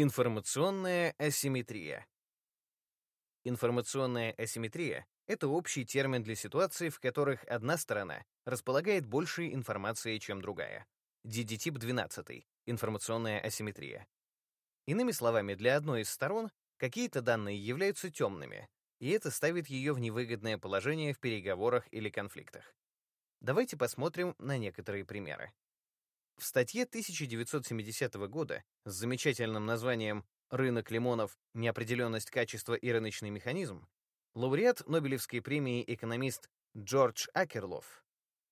Информационная асимметрия. Информационная асимметрия — это общий термин для ситуаций, в которых одна сторона располагает большей информацией, чем другая. DD-тип 12 — информационная асимметрия. Иными словами, для одной из сторон какие-то данные являются темными, и это ставит ее в невыгодное положение в переговорах или конфликтах. Давайте посмотрим на некоторые примеры. В статье 1970 года с замечательным названием «Рынок лимонов. Неопределенность качества и рыночный механизм» лауреат Нобелевской премии экономист Джордж Акерлов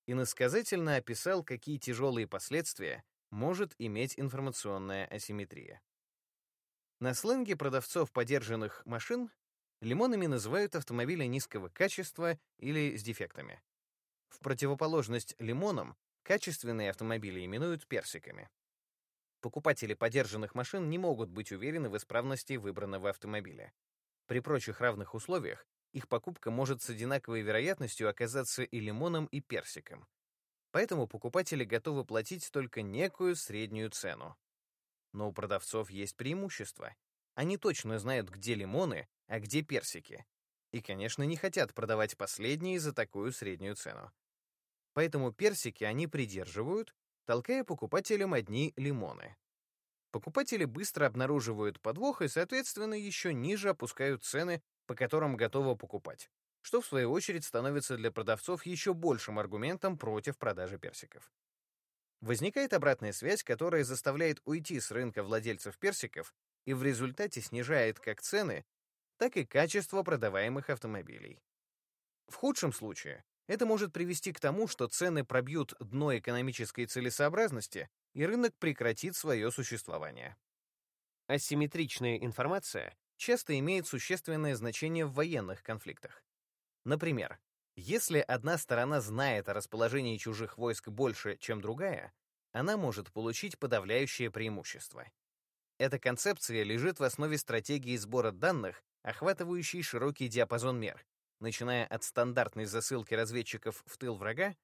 иносказательно описал, какие тяжелые последствия может иметь информационная асимметрия. На сленге продавцов подержанных машин лимонами называют автомобили низкого качества или с дефектами. В противоположность лимонам Качественные автомобили именуют персиками. Покупатели подержанных машин не могут быть уверены в исправности выбранного автомобиля. При прочих равных условиях их покупка может с одинаковой вероятностью оказаться и лимоном, и персиком. Поэтому покупатели готовы платить только некую среднюю цену. Но у продавцов есть преимущество. Они точно знают, где лимоны, а где персики. И, конечно, не хотят продавать последние за такую среднюю цену. Поэтому персики они придерживают, толкая покупателям одни лимоны. Покупатели быстро обнаруживают подвох и, соответственно, еще ниже опускают цены, по которым готовы покупать, что в свою очередь становится для продавцов еще большим аргументом против продажи персиков. Возникает обратная связь, которая заставляет уйти с рынка владельцев персиков и в результате снижает как цены, так и качество продаваемых автомобилей. В худшем случае это может привести к тому, что цены пробьют дно экономической целесообразности, и рынок прекратит свое существование. Асимметричная информация часто имеет существенное значение в военных конфликтах. Например, если одна сторона знает о расположении чужих войск больше, чем другая, она может получить подавляющее преимущество. Эта концепция лежит в основе стратегии сбора данных, охватывающей широкий диапазон мер, начиная от стандартной засылки разведчиков в тыл врага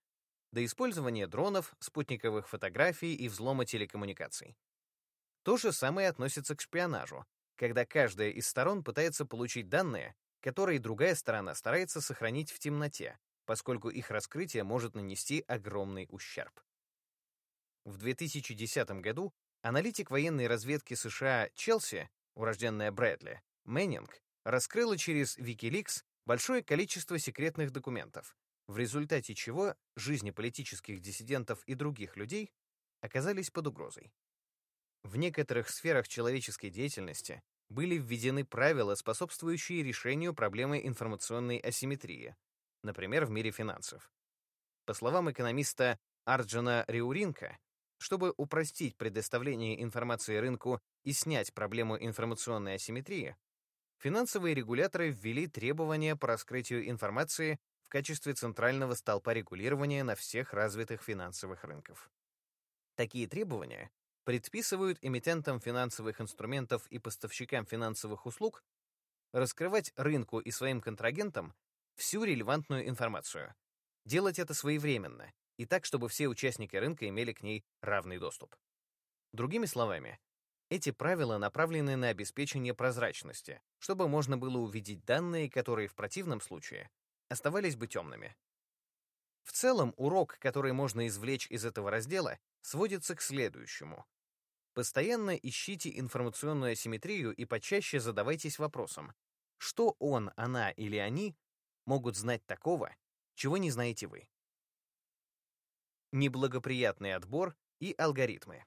до использования дронов, спутниковых фотографий и взлома телекоммуникаций. То же самое относится к шпионажу, когда каждая из сторон пытается получить данные, которые другая сторона старается сохранить в темноте, поскольку их раскрытие может нанести огромный ущерб. В 2010 году аналитик военной разведки США Челси, урожденная Брэдли, Мэннинг, раскрыла через Wikileaks большое количество секретных документов, в результате чего жизни политических диссидентов и других людей оказались под угрозой. В некоторых сферах человеческой деятельности были введены правила, способствующие решению проблемы информационной асимметрии, например, в мире финансов. По словам экономиста Арджана Риуринка, чтобы упростить предоставление информации рынку и снять проблему информационной асимметрии, финансовые регуляторы ввели требования по раскрытию информации в качестве центрального столпа регулирования на всех развитых финансовых рынках. Такие требования предписывают эмитентам финансовых инструментов и поставщикам финансовых услуг раскрывать рынку и своим контрагентам всю релевантную информацию, делать это своевременно и так, чтобы все участники рынка имели к ней равный доступ. Другими словами, эти правила направлены на обеспечение прозрачности, чтобы можно было увидеть данные, которые в противном случае оставались бы темными. В целом, урок, который можно извлечь из этого раздела, сводится к следующему. Постоянно ищите информационную асимметрию и почаще задавайтесь вопросом, что он, она или они могут знать такого, чего не знаете вы. Неблагоприятный отбор и алгоритмы.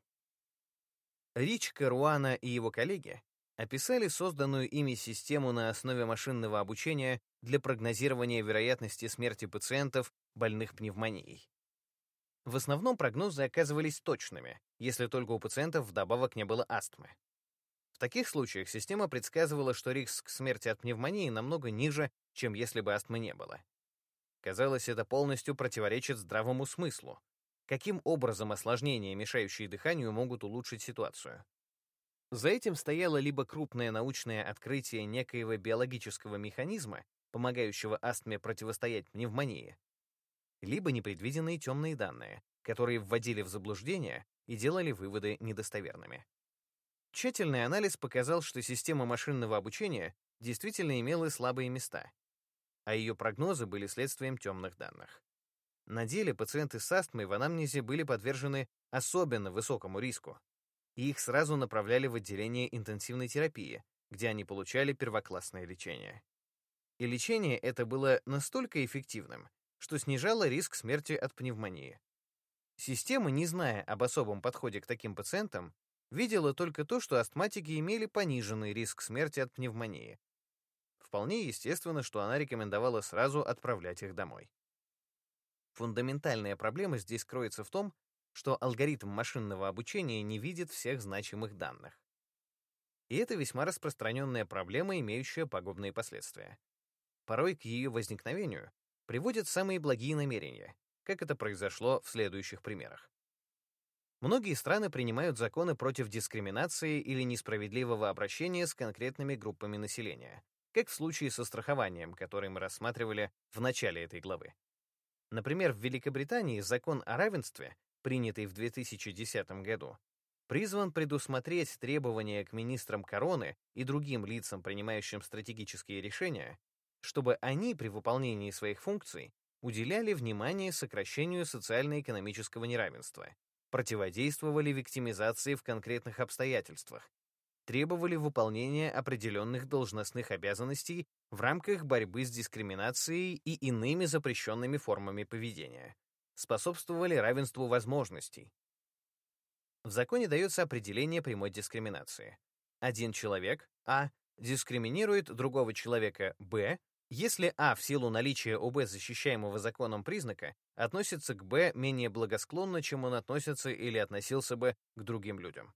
Рич Каруана и его коллеги описали созданную ими систему на основе машинного обучения для прогнозирования вероятности смерти пациентов, больных пневмонией. В основном прогнозы оказывались точными, если только у пациентов вдобавок не было астмы. В таких случаях система предсказывала, что риск смерти от пневмонии намного ниже, чем если бы астмы не было. Казалось, это полностью противоречит здравому смыслу, каким образом осложнения, мешающие дыханию, могут улучшить ситуацию. За этим стояло либо крупное научное открытие некоего биологического механизма, помогающего астме противостоять пневмонии, либо непредвиденные темные данные, которые вводили в заблуждение и делали выводы недостоверными. Тщательный анализ показал, что система машинного обучения действительно имела слабые места, а ее прогнозы были следствием темных данных. На деле пациенты с астмой в анамнезе были подвержены особенно высокому риску, и их сразу направляли в отделение интенсивной терапии, где они получали первоклассное лечение. И лечение это было настолько эффективным, что снижало риск смерти от пневмонии. Система, не зная об особом подходе к таким пациентам, видела только то, что астматики имели пониженный риск смерти от пневмонии. Вполне естественно, что она рекомендовала сразу отправлять их домой. Фундаментальная проблема здесь кроется в том, что алгоритм машинного обучения не видит всех значимых данных. И это весьма распространенная проблема, имеющая пагубные последствия. Порой к ее возникновению приводят самые благие намерения, как это произошло в следующих примерах. Многие страны принимают законы против дискриминации или несправедливого обращения с конкретными группами населения, как в случае со страхованием, который мы рассматривали в начале этой главы. Например, в Великобритании закон о равенстве, принятый в 2010 году, призван предусмотреть требования к министрам короны и другим лицам, принимающим стратегические решения, чтобы они при выполнении своих функций уделяли внимание сокращению социально-экономического неравенства, противодействовали виктимизации в конкретных обстоятельствах, требовали выполнения определенных должностных обязанностей в рамках борьбы с дискриминацией и иными запрещенными формами поведения, способствовали равенству возможностей. В законе дается определение прямой дискриминации. Один человек, А, дискриминирует другого человека, Б, если А в силу наличия у Б защищаемого законом признака относится к Б менее благосклонно, чем он относится или относился бы к другим людям.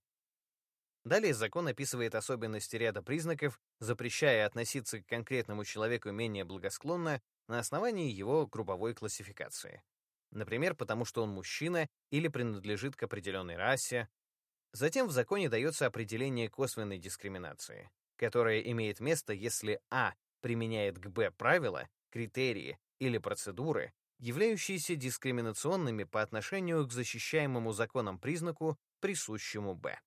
Далее закон описывает особенности ряда признаков, запрещая относиться к конкретному человеку менее благосклонно на основании его групповой классификации. Например, потому что он мужчина или принадлежит к определенной расе. Затем в законе дается определение косвенной дискриминации, которое имеет место, если А применяет к Б правила, критерии или процедуры, являющиеся дискриминационными по отношению к защищаемому законом признаку, присущему Б.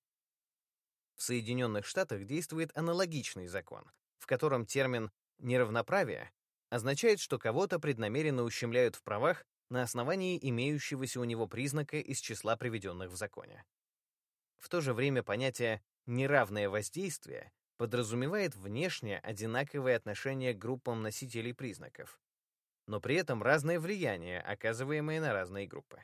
В Соединенных Штатах действует аналогичный закон, в котором термин «неравноправие» означает, что кого-то преднамеренно ущемляют в правах на основании имеющегося у него признака из числа приведенных в законе. В то же время понятие «неравное воздействие» подразумевает внешне одинаковое отношение к группам носителей признаков, но при этом разное влияние, оказываемое на разные группы.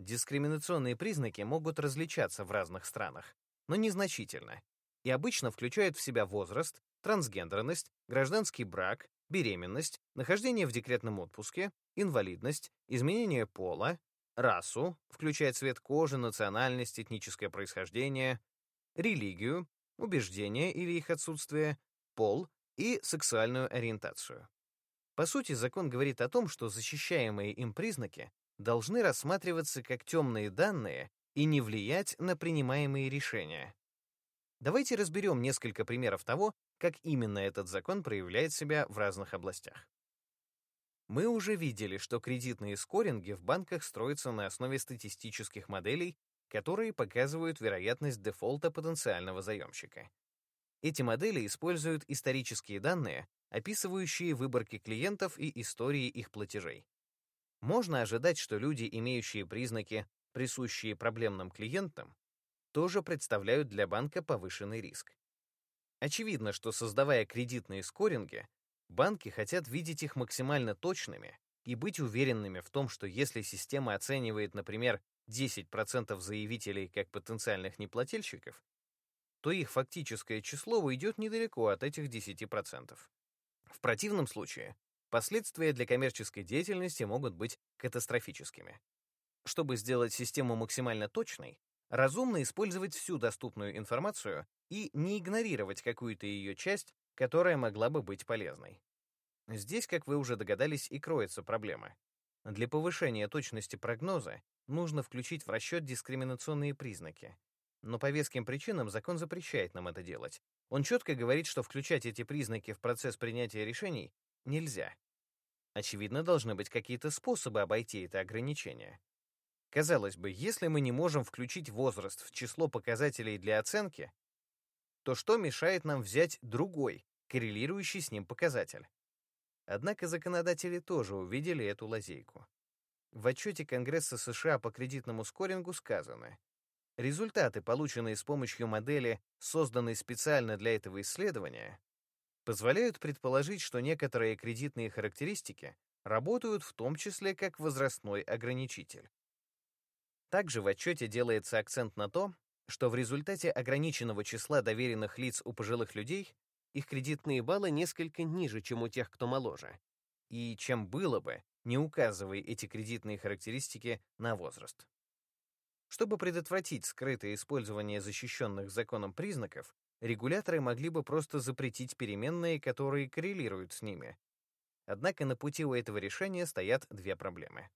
Дискриминационные признаки могут различаться в разных странах, но незначительно, и обычно включают в себя возраст, трансгендерность, гражданский брак, беременность, нахождение в декретном отпуске, инвалидность, изменение пола, расу, включая цвет кожи, национальность, этническое происхождение, религию, убеждения или их отсутствие, пол и сексуальную ориентацию. По сути, закон говорит о том, что защищаемые им признаки должны рассматриваться как темные данные и не влиять на принимаемые решения. Давайте разберем несколько примеров того, как именно этот закон проявляет себя в разных областях. Мы уже видели, что кредитные скоринги в банках строятся на основе статистических моделей которые показывают вероятность дефолта потенциального заемщика. Эти модели используют исторические данные, описывающие выборки клиентов и истории их платежей. Можно ожидать, что люди, имеющие признаки, присущие проблемным клиентам, тоже представляют для банка повышенный риск. Очевидно, что создавая кредитные скоринги, банки хотят видеть их максимально точными и быть уверенными в том, что если система оценивает, например, 10% заявителей как потенциальных неплательщиков, то их фактическое число уйдет недалеко от этих 10%. В противном случае последствия для коммерческой деятельности могут быть катастрофическими. Чтобы сделать систему максимально точной, разумно использовать всю доступную информацию и не игнорировать какую-то ее часть, которая могла бы быть полезной. Здесь, как вы уже догадались, и кроется проблема. Для повышения точности прогноза нужно включить в расчет дискриминационные признаки. Но по веским причинам закон запрещает нам это делать. Он четко говорит, что включать эти признаки в процесс принятия решений нельзя. Очевидно, должны быть какие-то способы обойти это ограничение. Казалось бы, если мы не можем включить возраст в число показателей для оценки, то что мешает нам взять другой, коррелирующий с ним показатель? Однако законодатели тоже увидели эту лазейку. В отчете Конгресса США по кредитному скорингу сказано, результаты, полученные с помощью модели, созданной специально для этого исследования, позволяют предположить, что некоторые кредитные характеристики работают в том числе как возрастной ограничитель. Также в отчете делается акцент на то, что в результате ограниченного числа доверенных лиц у пожилых людей их кредитные баллы несколько ниже, чем у тех, кто моложе, и чем было бы, не указывая эти кредитные характеристики на возраст. Чтобы предотвратить скрытое использование защищенных законом признаков, регуляторы могли бы просто запретить переменные, которые коррелируют с ними. Однако на пути у этого решения стоят две проблемы.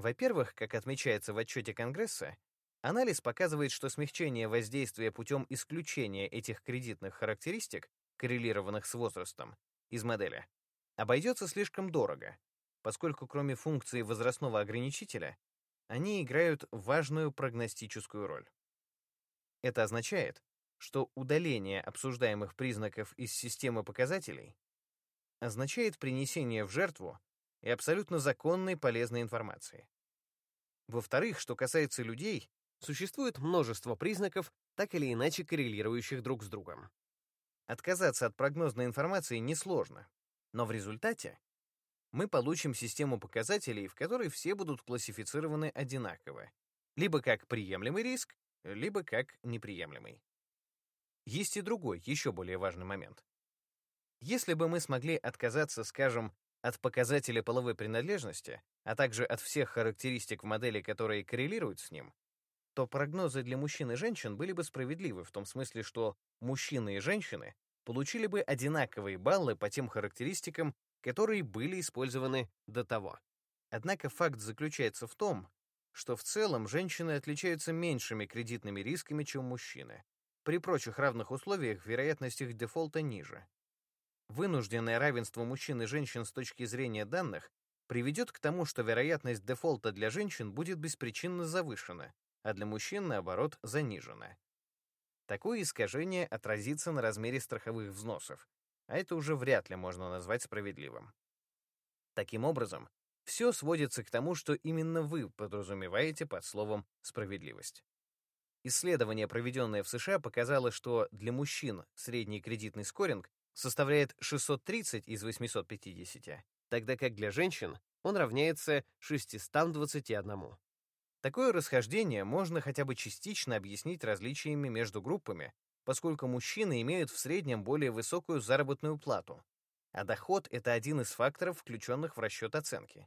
Во-первых, как отмечается в отчете Конгресса, анализ показывает, что смягчение воздействия путем исключения этих кредитных характеристик, коррелированных с возрастом, из модели, обойдется слишком дорого, поскольку кроме функции возрастного ограничителя, они играют важную прогностическую роль. Это означает, что удаление обсуждаемых признаков из системы показателей означает принесение в жертву и абсолютно законной полезной информации. Во-вторых, что касается людей, существует множество признаков, так или иначе коррелирующих друг с другом. Отказаться от прогнозной информации несложно, но в результате мы получим систему показателей, в которой все будут классифицированы одинаково, либо как приемлемый риск, либо как неприемлемый. Есть и другой, еще более важный момент. Если бы мы смогли отказаться, скажем, от показателя половой принадлежности, а также от всех характеристик в модели, которые коррелируют с ним, то прогнозы для мужчин и женщин были бы справедливы в том смысле, что мужчины и женщины получили бы одинаковые баллы по тем характеристикам, которые были использованы до того. Однако факт заключается в том, что в целом женщины отличаются меньшими кредитными рисками, чем мужчины, при прочих равных условиях вероятность их дефолта ниже. Вынужденное равенство мужчин и женщин с точки зрения данных приведет к тому, что вероятность дефолта для женщин будет беспричинно завышена, а для мужчин, наоборот, занижена. Такое искажение отразится на размере страховых взносов, а это уже вряд ли можно назвать справедливым. Таким образом, все сводится к тому, что именно вы подразумеваете под словом «справедливость». Исследование, проведенное в США, показало, что для мужчин средний кредитный скоринг составляет 630 из 850, тогда как для женщин он равняется 621. Такое расхождение можно хотя бы частично объяснить различиями между группами, поскольку мужчины имеют в среднем более высокую заработную плату, а доход — это один из факторов, включенных в расчет оценки.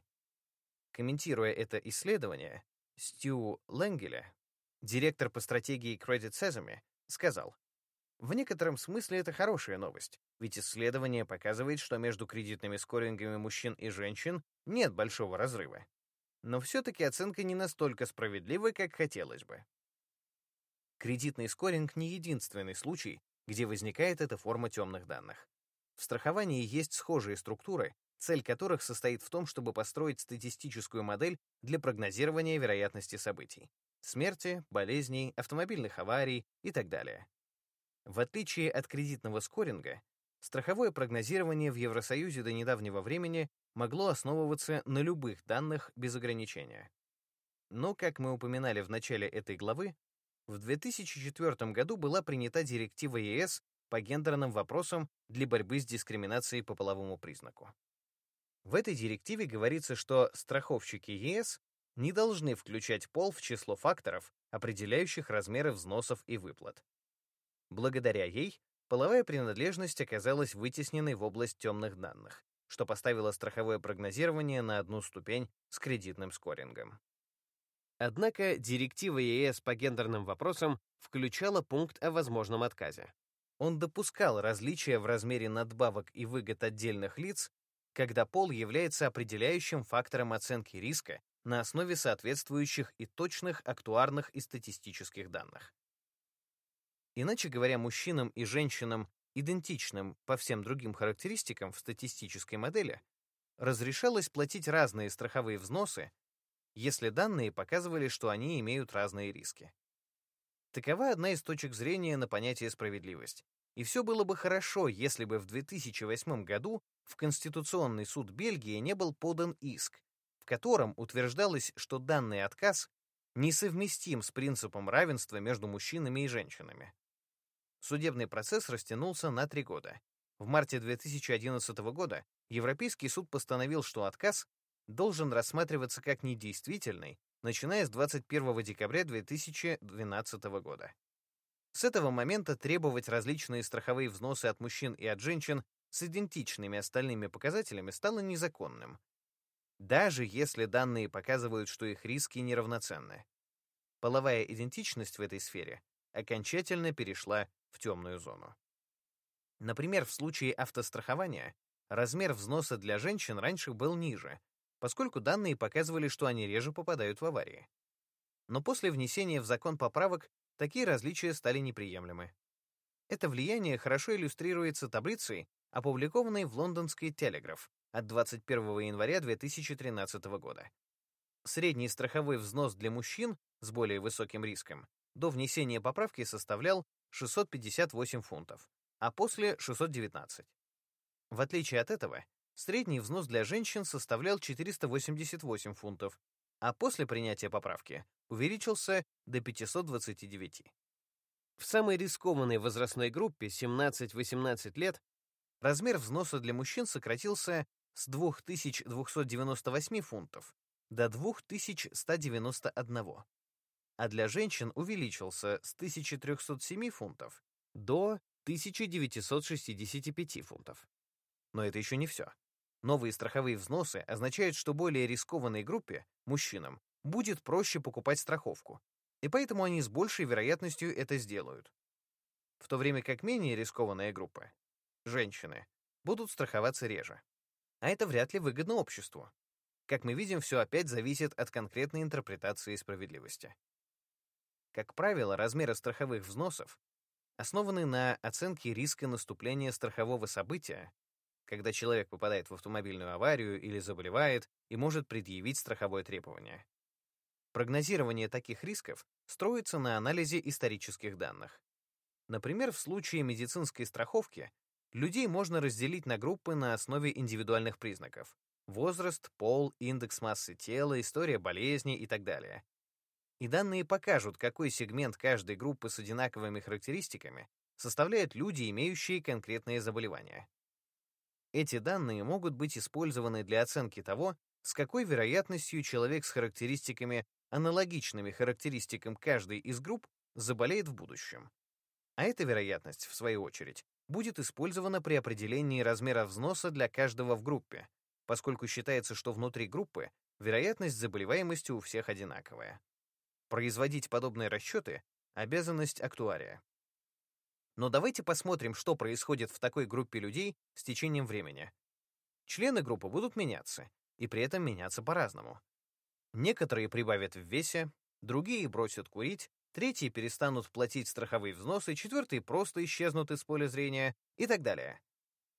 Комментируя это исследование, Стю Ленгеля, Директор по стратегии Credit Sesame сказал, в некотором смысле это хорошая новость, ведь исследование показывает, что между кредитными скорингами мужчин и женщин нет большого разрыва. Но все-таки оценка не настолько справедлива, как хотелось бы. Кредитный скоринг не единственный случай, где возникает эта форма темных данных. В страховании есть схожие структуры, цель которых состоит в том, чтобы построить статистическую модель для прогнозирования вероятности событий смерти, болезней, автомобильных аварий и так далее. В отличие от кредитного скоринга, страховое прогнозирование в Евросоюзе до недавнего времени могло основываться на любых данных без ограничения. Но, как мы упоминали в начале этой главы, в 2004 году была принята директива ЕС по гендерным вопросам для борьбы с дискриминацией по половому признаку. В этой директиве говорится, что страховщики ЕС не должны включать пол в число факторов, определяющих размеры взносов и выплат. Благодаря ей половая принадлежность оказалась вытесненной в область темных данных, что поставило страховое прогнозирование на одну ступень с кредитным скорингом. Однако директива ЕС по гендерным вопросам включала пункт о возможном отказе. Он допускал различия в размере надбавок и выгод отдельных лиц, когда пол является определяющим фактором оценки риска на основе соответствующих и точных актуарных и статистических данных. Иначе говоря, мужчинам и женщинам, идентичным по всем другим характеристикам в статистической модели, разрешалось платить разные страховые взносы, если данные показывали, что они имеют разные риски. Такова одна из точек зрения на понятие справедливость. И все было бы хорошо, если бы в 2008 году в Конституционный суд Бельгии не был подан иск, в котором утверждалось, что данный отказ несовместим с принципом равенства между мужчинами и женщинами. Судебный процесс растянулся на три года. В марте 2011 года Европейский суд постановил, что отказ должен рассматриваться как недействительный, начиная с 21 декабря 2012 года. С этого момента требовать различные страховые взносы от мужчин и от женщин с идентичными остальными показателями стало незаконным, даже если данные показывают, что их риски неравноценны. Половая идентичность в этой сфере окончательно перешла в темную зону. Например, в случае автострахования размер взноса для женщин раньше был ниже, поскольку данные показывали, что они реже попадают в аварии. Но после внесения в закон поправок такие различия стали неприемлемы. Это влияние хорошо иллюстрируется таблицей, опубликованной в лондонский «Телеграф» от 21 января 2013 года. Средний страховой взнос для мужчин с более высоким риском до внесения поправки составлял 658 фунтов, а после — 619. В отличие от этого, средний взнос для женщин составлял 488 фунтов, а после принятия поправки увеличился до 529. В самой рискованной возрастной группе 17-18 лет размер взноса для мужчин сократился с 2298 фунтов до 2191, а для женщин увеличился с 1307 фунтов до 1965 фунтов. Но это еще не все. Новые страховые взносы означают, что более рискованной группе, мужчинам, будет проще покупать страховку, и поэтому они с большей вероятностью это сделают. В то время как менее рискованная группа, женщины, будут страховаться реже. А это вряд ли выгодно обществу. Как мы видим, все опять зависит от конкретной интерпретации справедливости. Как правило, размеры страховых взносов основаны на оценке риска наступления страхового события, когда человек попадает в автомобильную аварию или заболевает и может предъявить страховое требование. Прогнозирование таких рисков строится на анализе исторических данных. Например, в случае медицинской страховки людей можно разделить на группы на основе индивидуальных признаков — возраст, пол, индекс массы тела, история болезни и так далее. И данные покажут, какой сегмент каждой группы с одинаковыми характеристиками составляют люди, имеющие конкретные заболевания. Эти данные могут быть использованы для оценки того, с какой вероятностью человек с характеристиками аналогичными характеристикам каждой из групп, заболеет в будущем. А эта вероятность, в свою очередь, будет использована при определении размера взноса для каждого в группе, поскольку считается, что внутри группы вероятность заболеваемости у всех одинаковая. Производить подобные расчеты — обязанность актуария. Но давайте посмотрим, что происходит в такой группе людей с течением времени. Члены группы будут меняться, и при этом меняться по-разному. Некоторые прибавят в весе, другие бросят курить, третьи перестанут платить страховые взносы, четвертые просто исчезнут из поля зрения и так далее.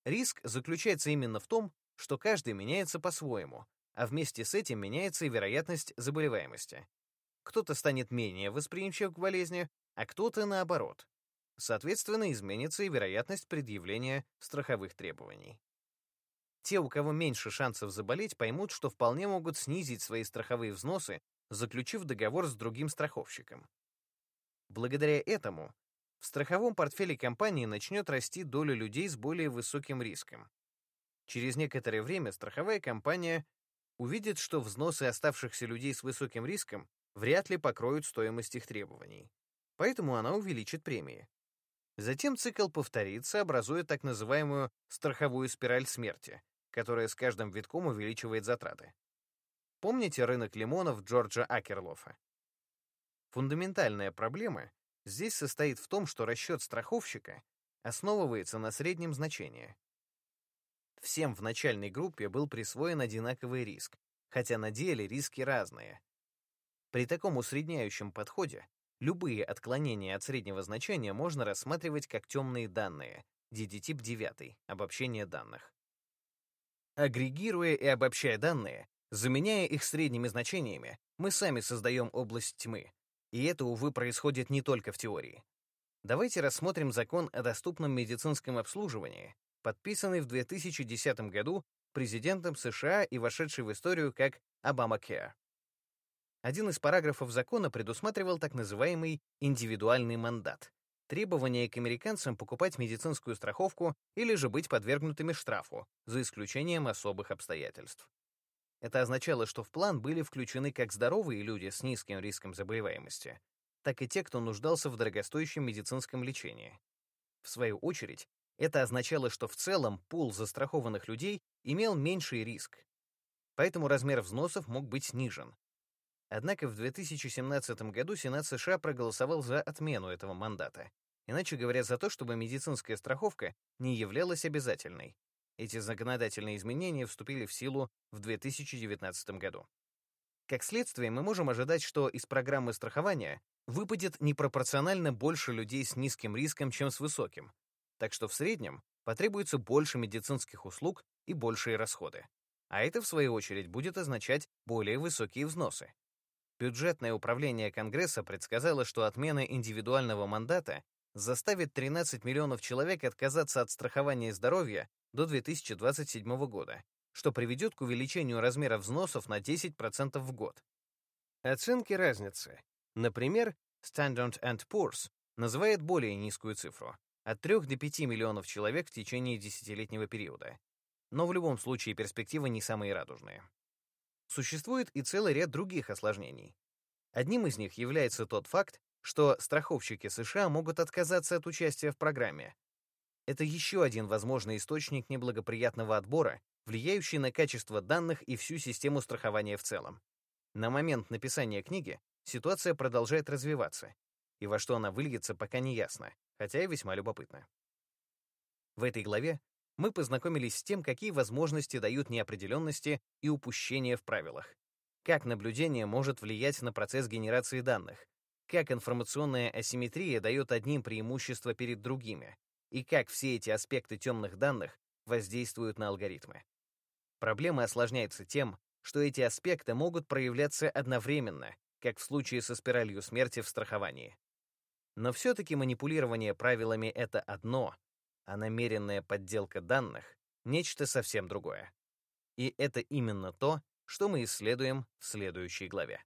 Риск заключается именно в том, что каждый меняется по-своему, а вместе с этим меняется и вероятность заболеваемости. Кто-то станет менее восприимчив к болезни, а кто-то наоборот. Соответственно, изменится и вероятность предъявления страховых требований. Те, у кого меньше шансов заболеть, поймут, что вполне могут снизить свои страховые взносы, заключив договор с другим страховщиком. Благодаря этому в страховом портфеле компании начнет расти доля людей с более высоким риском. Через некоторое время страховая компания увидит, что взносы оставшихся людей с высоким риском вряд ли покроют стоимость их требований. Поэтому она увеличит премии. Затем цикл повторится, образуя так называемую страховую спираль смерти, которая с каждым витком увеличивает затраты. Помните рынок лимонов Джорджа Акерлофа? Фундаментальная проблема здесь состоит в том, что расчет страховщика основывается на среднем значении. Всем в начальной группе был присвоен одинаковый риск, хотя на деле риски разные. При таком усредняющем подходе любые отклонения от среднего значения можно рассматривать как темные данные, DD-тип 9, обобщение данных. Агрегируя и обобщая данные, заменяя их средними значениями, мы сами создаем область тьмы. И это, увы, происходит не только в теории. Давайте рассмотрим закон о доступном медицинском обслуживании, подписанный в 2010 году президентом США и вошедший в историю как Obamacare. Один из параграфов закона предусматривал так называемый индивидуальный мандат — требование к американцам покупать медицинскую страховку или же быть подвергнутыми штрафу, за исключением особых обстоятельств. Это означало, что в план были включены как здоровые люди с низким риском заболеваемости, так и те, кто нуждался в дорогостоящем медицинском лечении. В свою очередь, это означало, что в целом пул застрахованных людей имел меньший риск, поэтому размер взносов мог быть снижен, Однако в 2017 году Сенат США проголосовал за отмену этого мандата, иначе говоря, за то, чтобы медицинская страховка не являлась обязательной. Эти законодательные изменения вступили в силу в 2019 году. Как следствие, мы можем ожидать, что из программы страхования выпадет непропорционально больше людей с низким риском, чем с высоким, так что в среднем потребуется больше медицинских услуг и большие расходы. А это, в свою очередь, будет означать более высокие взносы. Бюджетное управление Конгресса предсказало, что отмена индивидуального мандата заставит 13 миллионов человек отказаться от страхования здоровья до 2027 года, что приведет к увеличению размера взносов на 10% в год. Оценки разницы. Например, Standard Poor's называет более низкую цифру — от 3 до 5 миллионов человек в течение десятилетнего периода. Но в любом случае перспективы не самые радужные. Существует и целый ряд других осложнений. Одним из них является тот факт, что страховщики США могут отказаться от участия в программе. Это еще один возможный источник неблагоприятного отбора, влияющий на качество данных и всю систему страхования в целом. На момент написания книги ситуация продолжает развиваться, и во что она выльется, пока не ясно, хотя и весьма любопытно. В этой главе мы познакомились с тем, какие возможности дают неопределенности и упущения в правилах, как наблюдение может влиять на процесс генерации данных, как информационная асимметрия дает одним преимущество перед другими, и как все эти аспекты темных данных воздействуют на алгоритмы. Проблема осложняется тем, что эти аспекты могут проявляться одновременно, как в случае со спиралью смерти в страховании. Но все-таки манипулирование правилами — это одно, а намеренная подделка данных — нечто совсем другое. И это именно то, что мы исследуем в следующей главе.